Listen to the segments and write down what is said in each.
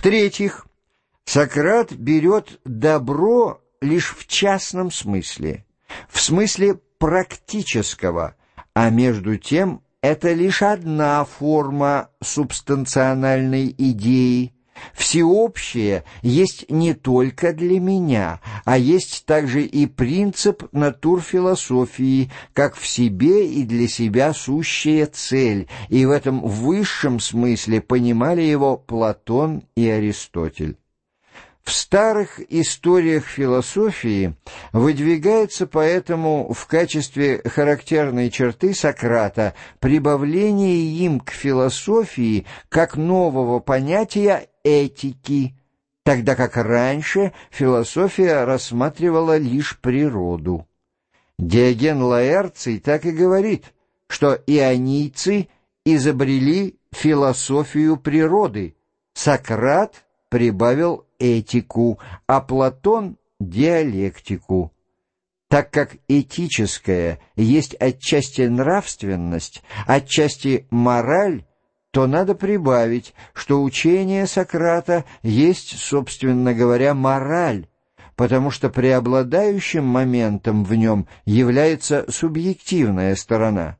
В-третьих, Сократ берет добро лишь в частном смысле, в смысле практического, а между тем это лишь одна форма субстанциональной идеи. Всеобщее есть не только для меня, а есть также и принцип натурфилософии, как в себе и для себя сущая цель, и в этом высшем смысле понимали его Платон и Аристотель. В старых историях философии выдвигается поэтому в качестве характерной черты Сократа прибавление им к философии как нового понятия этики, тогда как раньше философия рассматривала лишь природу. Диоген Лаэрций так и говорит, что ионийцы изобрели философию природы, Сократ прибавил этику, а Платон — диалектику. Так как этическое есть отчасти нравственность, отчасти мораль, то надо прибавить, что учение Сократа есть, собственно говоря, мораль, потому что преобладающим моментом в нем является субъективная сторона.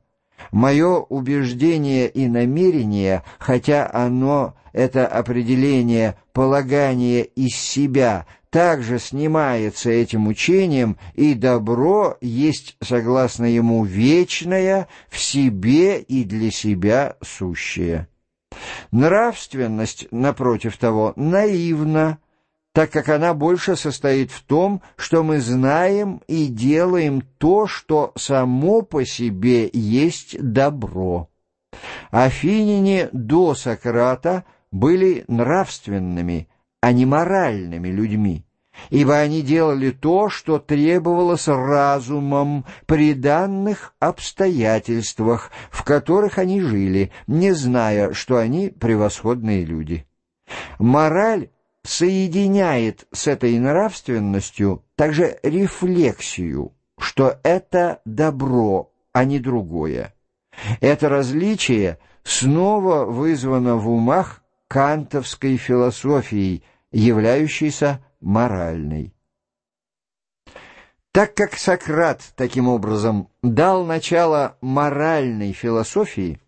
Мое убеждение и намерение, хотя оно, это определение, полагание из себя, также снимается этим учением, и добро есть, согласно ему, вечное, в себе и для себя сущее. Нравственность, напротив того, наивна, так как она больше состоит в том, что мы знаем и делаем то, что само по себе есть добро. Афиняне до Сократа были нравственными, а не моральными людьми, ибо они делали то, что требовалось разумом при данных обстоятельствах, в которых они жили, не зная, что они превосходные люди. Мораль соединяет с этой нравственностью также рефлексию, что это добро, а не другое. Это различие снова вызвано в умах кантовской философией, являющейся моральной. Так как Сократ таким образом дал начало моральной философии,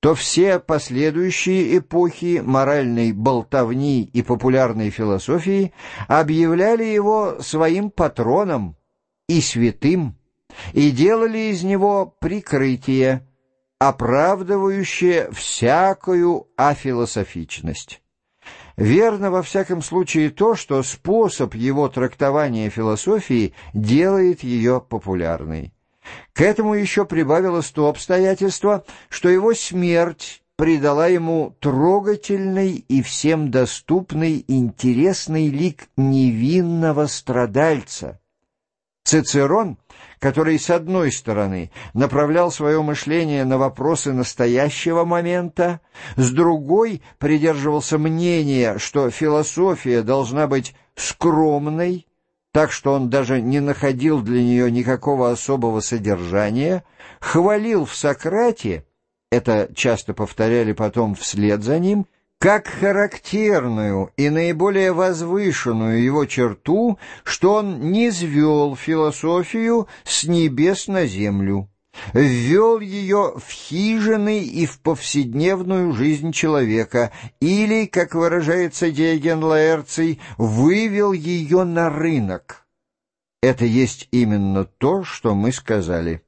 то все последующие эпохи моральной болтовни и популярной философии объявляли его своим патроном и святым, и делали из него прикрытие, оправдывающее всякую афилософичность. Верно во всяком случае то, что способ его трактования философии делает ее популярной. К этому еще прибавилось то обстоятельство, что его смерть придала ему трогательный и всем доступный интересный лик невинного страдальца. Цицерон, который, с одной стороны, направлял свое мышление на вопросы настоящего момента, с другой придерживался мнения, что философия должна быть скромной, так что он даже не находил для нее никакого особого содержания, хвалил в Сократе, это часто повторяли потом вслед за ним, как характерную и наиболее возвышенную его черту, что он не звел философию с небес на землю ввел ее в хижины и в повседневную жизнь человека, или, как выражается Диоген Лаэрций, вывел ее на рынок. Это есть именно то, что мы сказали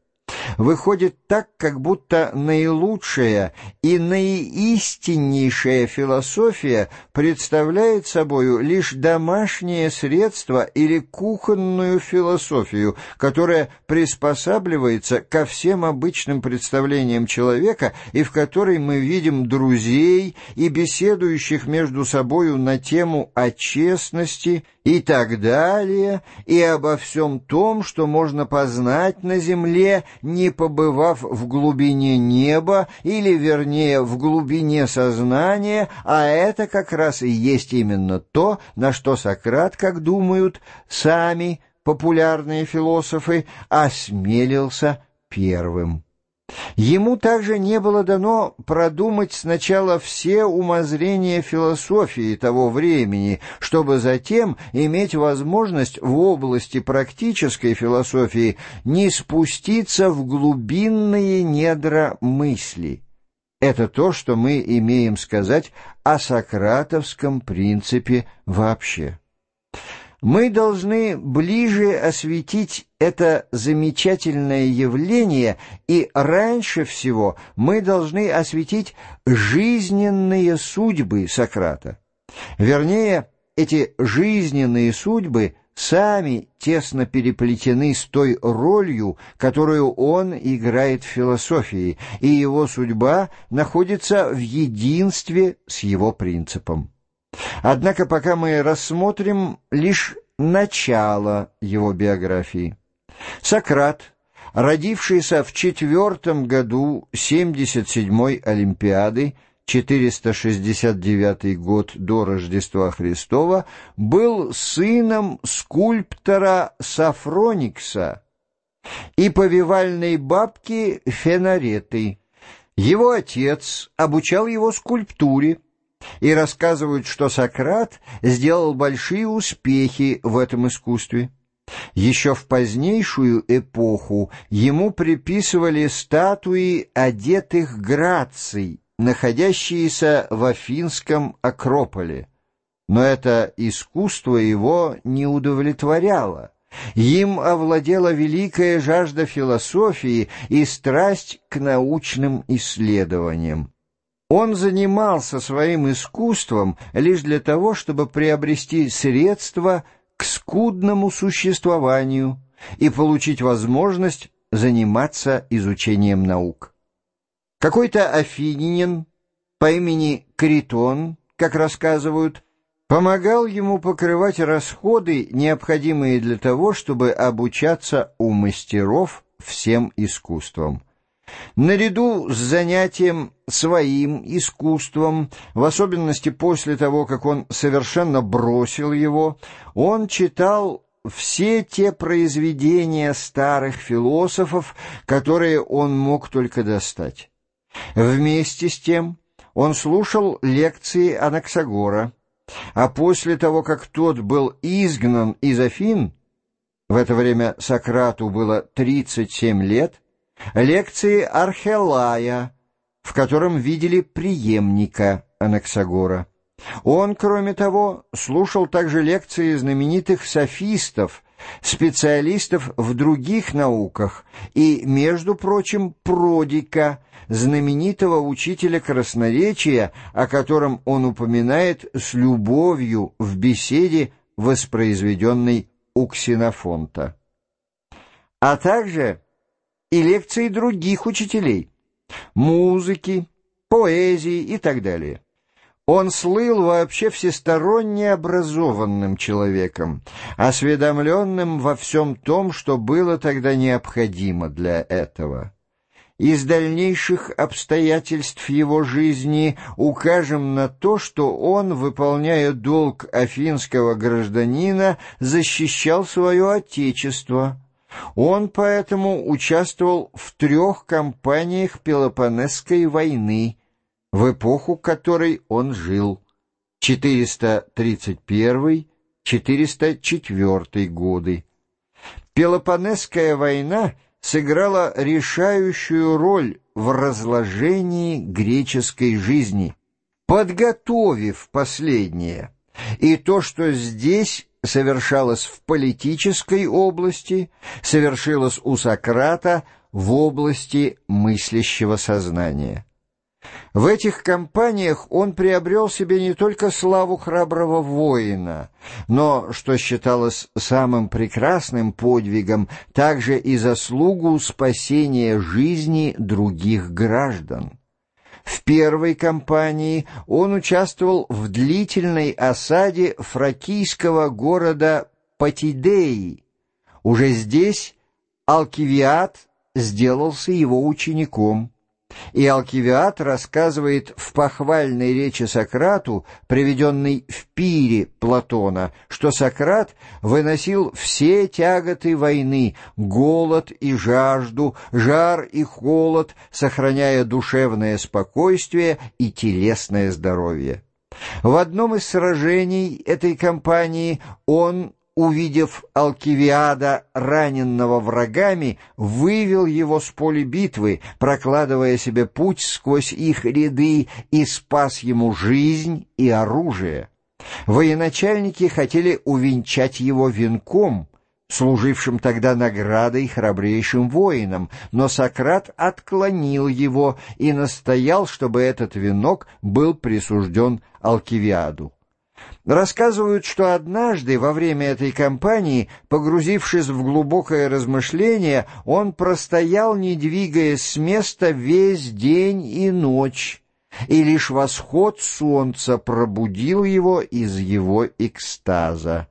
выходит так, как будто наилучшая и наиистиннейшая философия представляет собою лишь домашнее средство или кухонную философию, которая приспосабливается ко всем обычным представлениям человека и в которой мы видим друзей и беседующих между собою на тему о честности и так далее, и обо всем том, что можно познать на земле, не побывав в глубине неба, или, вернее, в глубине сознания, а это как раз и есть именно то, на что Сократ, как думают сами популярные философы, осмелился первым. Ему также не было дано продумать сначала все умозрения философии того времени, чтобы затем иметь возможность в области практической философии не спуститься в глубинные недра мысли. Это то, что мы имеем сказать о сократовском принципе вообще мы должны ближе осветить это замечательное явление, и раньше всего мы должны осветить жизненные судьбы Сократа. Вернее, эти жизненные судьбы сами тесно переплетены с той ролью, которую он играет в философии, и его судьба находится в единстве с его принципом. Однако пока мы рассмотрим лишь начало его биографии. Сократ, родившийся в четвертом году 77-й Олимпиады, 469 год до Рождества Христова, был сыном скульптора Сафроникса и повивальной бабки Фенареты. Его отец обучал его скульптуре, и рассказывают, что Сократ сделал большие успехи в этом искусстве. Еще в позднейшую эпоху ему приписывали статуи одетых граций, находящиеся в Афинском Акрополе. Но это искусство его не удовлетворяло. Им овладела великая жажда философии и страсть к научным исследованиям. Он занимался своим искусством лишь для того, чтобы приобрести средства к скудному существованию и получить возможность заниматься изучением наук. Какой-то афининин по имени Критон, как рассказывают, помогал ему покрывать расходы, необходимые для того, чтобы обучаться у мастеров всем искусствам. Наряду с занятием своим искусством, в особенности после того, как он совершенно бросил его, он читал все те произведения старых философов, которые он мог только достать. Вместе с тем он слушал лекции Анаксагора, а после того, как тот был изгнан из Афин, в это время Сократу было 37 лет, лекции Архелая, в котором видели преемника Анаксагора. Он, кроме того, слушал также лекции знаменитых софистов, специалистов в других науках и, между прочим, Продика, знаменитого учителя красноречия, о котором он упоминает с любовью в беседе, воспроизведенной у Ксенофонта. А также и лекции других учителей, музыки, поэзии и так далее. Он слыл вообще всесторонне образованным человеком, осведомленным во всем том, что было тогда необходимо для этого. Из дальнейших обстоятельств его жизни укажем на то, что он, выполняя долг афинского гражданина, защищал свое отечество, он поэтому участвовал в трех кампаниях Пелопонесской войны, в эпоху которой он жил, 431-404 годы. Пелопонесская война сыграла решающую роль в разложении греческой жизни, подготовив последнее. И то, что здесь совершалось в политической области, совершилось у Сократа в области мыслящего сознания. В этих кампаниях он приобрел себе не только славу храброго воина, но, что считалось самым прекрасным подвигом, также и заслугу спасения жизни других граждан. В первой кампании он участвовал в длительной осаде фракийского города Патидеи. Уже здесь Алкивиад сделался его учеником. И Алкивиад рассказывает в похвальной речи Сократу, приведенной в пире Платона, что Сократ выносил все тяготы войны, голод и жажду, жар и холод, сохраняя душевное спокойствие и телесное здоровье. В одном из сражений этой кампании он увидев Алкивиада, раненного врагами, вывел его с поля битвы, прокладывая себе путь сквозь их ряды, и спас ему жизнь и оружие. Военачальники хотели увенчать его венком, служившим тогда наградой храбрейшим воинам, но Сократ отклонил его и настоял, чтобы этот венок был присужден Алкивиаду. Рассказывают, что однажды во время этой кампании, погрузившись в глубокое размышление, он простоял, не двигаясь с места, весь день и ночь, и лишь восход солнца пробудил его из его экстаза.